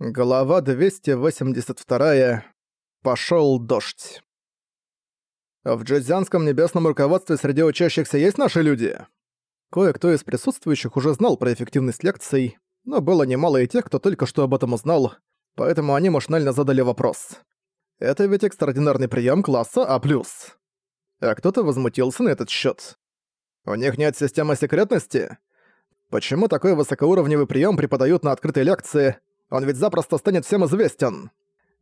Глава 282. Пошёл дождь. В джезианском небесном руководстве среди учащихся есть наши люди? Кое-кто из присутствующих уже знал про эффективность лекций, но было немало и тех, кто только что об этом узнал, поэтому они машинально задали вопрос. Это ведь экстраординарный прием класса А+. А кто-то возмутился на этот счет. У них нет системы секретности? Почему такой высокоуровневый прием преподают на открытой лекции, он ведь запросто станет всем известен.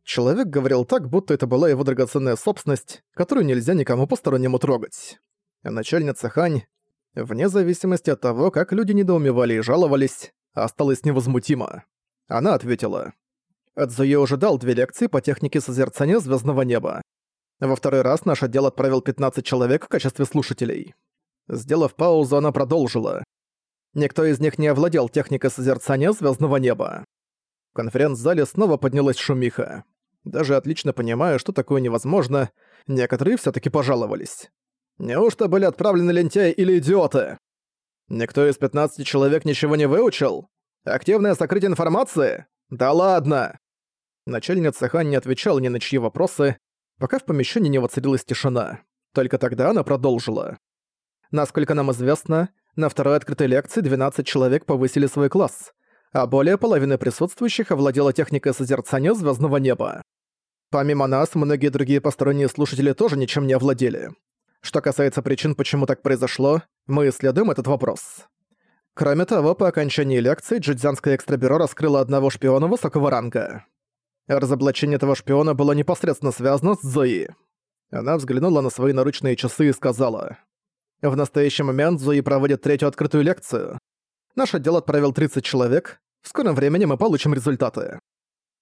Человек говорил так, будто это была его драгоценная собственность, которую нельзя никому постороннему трогать. Начальница Хань, вне зависимости от того, как люди недоумевали и жаловались, осталась невозмутима. Она ответила. Цзуе уже дал две лекции по технике созерцания звездного неба. Во второй раз наш отдел отправил 15 человек в качестве слушателей. Сделав паузу, она продолжила. Никто из них не овладел техникой созерцания звездного неба конференц-зале снова поднялась шумиха. Даже отлично понимая, что такое невозможно, некоторые все таки пожаловались. Неужто были отправлены лентяи или идиоты? Никто из 15 человек ничего не выучил? Активное сокрытие информации? Да ладно! Начальница Хан не отвечала ни на чьи вопросы, пока в помещении не воцарилась тишина. Только тогда она продолжила. Насколько нам известно, на второй открытой лекции 12 человек повысили свой класс а более половины присутствующих овладела техникой созерцания звездного неба. Помимо нас, многие другие посторонние слушатели тоже ничем не овладели. Что касается причин, почему так произошло, мы исследуем этот вопрос. Кроме того, по окончании лекции Джидзянское экстрабюро раскрыло одного шпиона высокого ранга. Разоблачение этого шпиона было непосредственно связано с Зои. Она взглянула на свои наручные часы и сказала. «В настоящий момент Зои проводит третью открытую лекцию. Наш отдел отправил 30 человек. В скором времени мы получим результаты.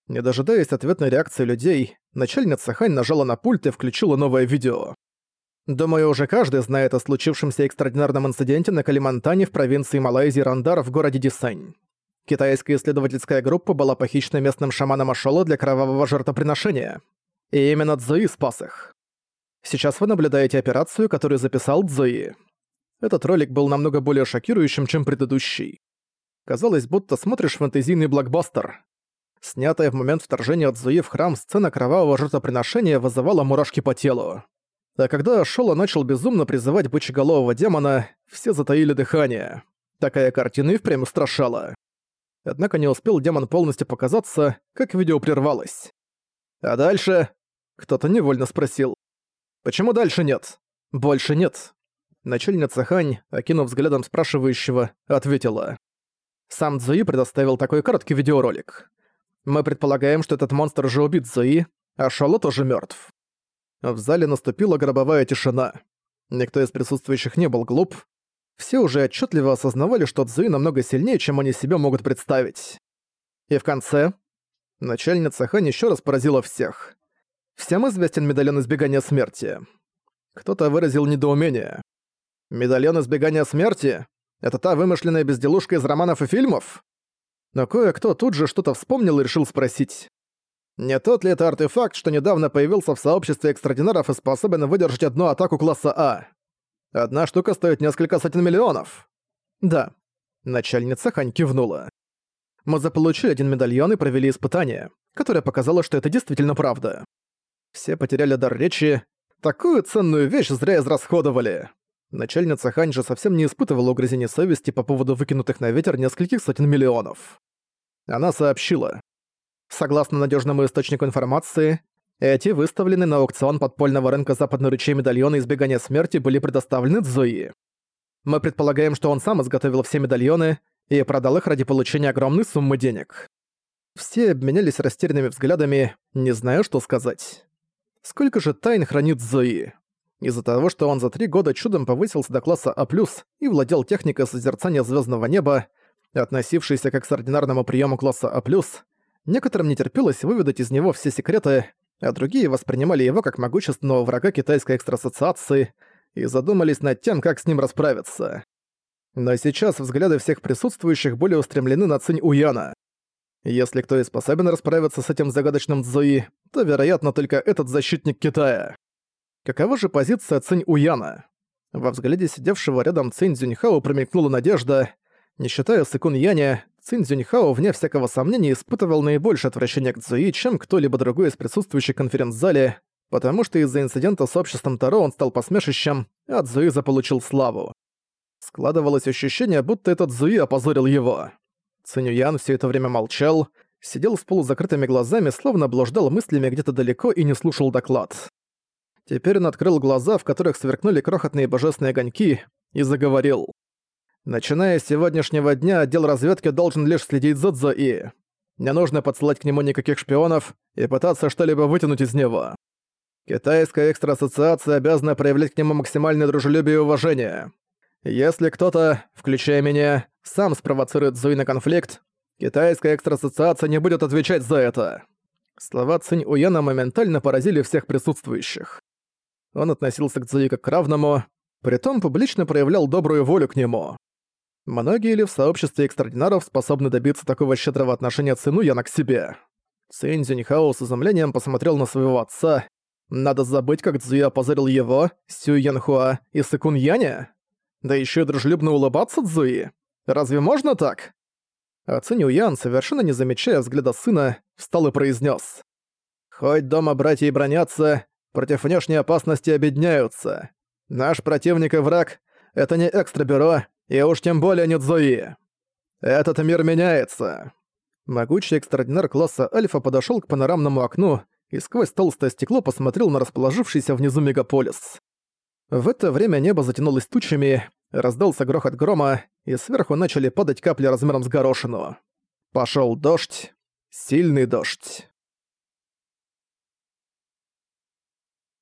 Не дожидаясь ответной реакции людей, начальница Хань нажала на пульт и включила новое видео. Думаю, уже каждый знает о случившемся экстраординарном инциденте на Калимантане в провинции Малайзии Рандар в городе Дисань. Китайская исследовательская группа была похищена местным шаманом Ашола для кровавого жертвоприношения. И именно Цзуи спас их. Сейчас вы наблюдаете операцию, которую записал Цзуи. Этот ролик был намного более шокирующим, чем предыдущий. Казалось, будто смотришь фэнтезийный блокбастер. Снятая в момент вторжения Цзуи в храм сцена кровавого жертвоприношения вызывала мурашки по телу. А когда Шола начал безумно призывать бычеголового демона, все затаили дыхание. Такая картина и впрямь устрашала. Однако не успел демон полностью показаться, как видео прервалось. А дальше? Кто-то невольно спросил. Почему дальше нет? Больше нет. Начальница Хань, окинув взглядом спрашивающего, ответила. Сам Цзуи предоставил такой короткий видеоролик. Мы предполагаем, что этот монстр уже убит Цзуи, а Шоло тоже мертв. В зале наступила гробовая тишина. Никто из присутствующих не был глуп. Все уже отчетливо осознавали, что Цзуи намного сильнее, чем они себе могут представить. И в конце... Начальница Хань еще раз поразила всех. Всем известен медальон избегания смерти. Кто-то выразил недоумение. Медальон избегания смерти? Это та вымышленная безделушка из романов и фильмов? Но кое-кто тут же что-то вспомнил и решил спросить. Не тот ли это артефакт, что недавно появился в сообществе экстрадинаров и способен выдержать одну атаку класса А? Одна штука стоит несколько сотен миллионов. Да. Начальница Хань кивнула. Мы заполучили один медальон и провели испытание, которое показало, что это действительно правда. Все потеряли дар речи. Такую ценную вещь зря израсходовали. Начальница Хань же совсем не испытывала угрызений совести по поводу выкинутых на ветер нескольких сотен миллионов. Она сообщила. Согласно надежному источнику информации, эти выставленные на аукцион подпольного рынка западной ручей медальоны избегания смерти были предоставлены Цзуи. Мы предполагаем, что он сам изготовил все медальоны и продал их ради получения огромной суммы денег. Все обменялись растерянными взглядами, не зная, что сказать. Сколько же тайн хранит Зои? Из-за того, что он за три года чудом повысился до класса А+, и владел техникой созерцания звездного неба, относившейся к экстраординарному приему класса А+, некоторым не терпелось выведать из него все секреты, а другие воспринимали его как могущественного врага китайской экстрасоциации и задумались над тем, как с ним расправиться. Но сейчас взгляды всех присутствующих были устремлены на Цинь Уяна. Если кто и способен расправиться с этим загадочным Цзуи, то, вероятно, только этот защитник Китая. Какова же позиция Цинь Уяна? Во взгляде сидевшего рядом Цинь Цзюньхао промелькнула надежда. Не считая Сыкун Яня, Цин Цзюньхао, вне всякого сомнения, испытывал наибольшее отвращение к Цзуи, чем кто-либо другой из присутствующих в конференц-зале, потому что из-за инцидента с обществом Таро он стал посмешищем, а Цзуи заполучил славу. Складывалось ощущение, будто этот Цзуи опозорил его. Цинюян все это время молчал, сидел с полузакрытыми глазами, словно блуждал мыслями где-то далеко и не слушал доклад. Теперь он открыл глаза, в которых сверкнули крохотные божественные огоньки, и заговорил. «Начиная с сегодняшнего дня, отдел разведки должен лишь следить за Цзои. Не нужно подсылать к нему никаких шпионов и пытаться что-либо вытянуть из него. Китайская экстраассоциация обязана проявлять к нему максимальное дружелюбие и уважение. Если кто-то, включая меня, сам спровоцирует Зуи на конфликт, китайская экстраассоциация не будет отвечать за это». Слова Цинь Уяна моментально поразили всех присутствующих. Он относился к Цзуи как к равному, притом публично проявлял добрую волю к нему. Многие ли в сообществе экстрадинаров способны добиться такого щедрого отношения Цину Яна к себе? Цинь Зюньхао с изумлением посмотрел на своего отца. Надо забыть, как Цзуи опозорил его, Сю Янхуа и Сыкун Яня? Да еще и дружелюбно улыбаться Цзуи? Разве можно так? А Цинь Ян, совершенно не замечая взгляда сына, встал и произнес: «Хоть дома братья и бронятся, против внешней опасности объединяются. Наш противник и враг — это не экстрабюро, и уж тем более не Цзуи. Этот мир меняется». Могучий экстрадинар класса Альфа подошёл к панорамному окну и сквозь толстое стекло посмотрел на расположившийся внизу мегаполис. В это время небо затянулось тучами, раздался грохот грома, и сверху начали падать капли размером с горошину. Пошёл дождь. Сильный дождь.